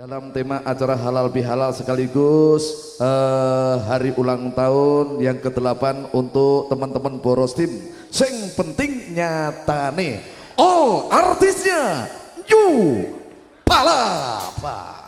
Dalam tema acara halal bihalal sekaligus uh, hari ulang tahun yang ke-8 untuk teman-teman Boros Tim. Sing penting nyata nih. Oh artisnya you palapa.